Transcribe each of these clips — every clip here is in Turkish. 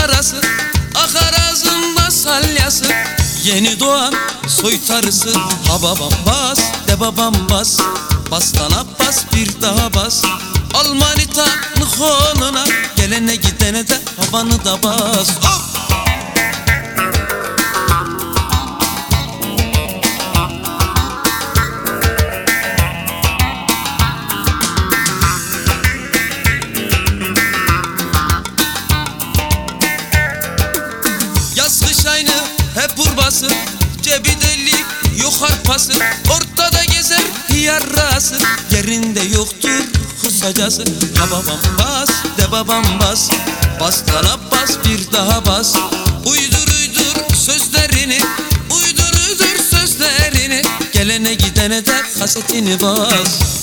karası Akar ağzında salyası Yeni doğan soytarısı Ha babam bas de babam bas. Bastan bas bir daha bas. Almanitanın koluna Gelene gidene de havanı da bas. Hop! Yok harpası Ortada gezer yarrası Yerinde yoktur kısacası Ha babam bas de babam bas. Bastana bas bir daha bas. Uydur uydur sözlerini. Uydur uydur sözlerini. Gelene gidene de kasetini bas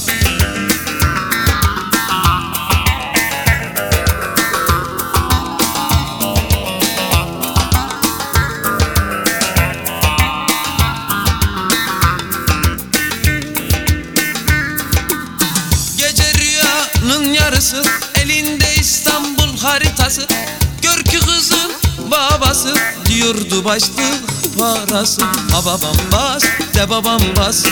rüyanın yarısı Elinde İstanbul haritası. Gör ki kızın babası Diyordu başlık parası. Ha babam bas de babam bas.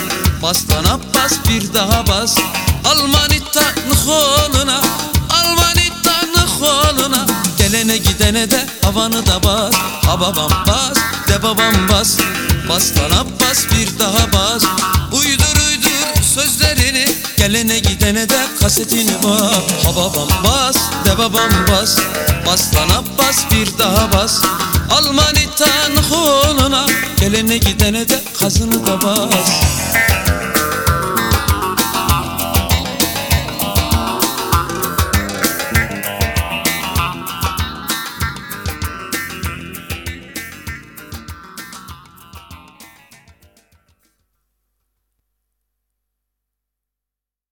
Bastana bas bir daha bas. Almanitanın koluna Almanitanın koluna Gelene gidene de havanı da bas. Ha babam bas de babam bas. Bastana bas bir daha bas. Uydur sözlerini Gelene gidene de kasetini bak Ha babam bas de babam bas bas bir daha bas. Almanitanın koluna Gelene gidene de kazını da bas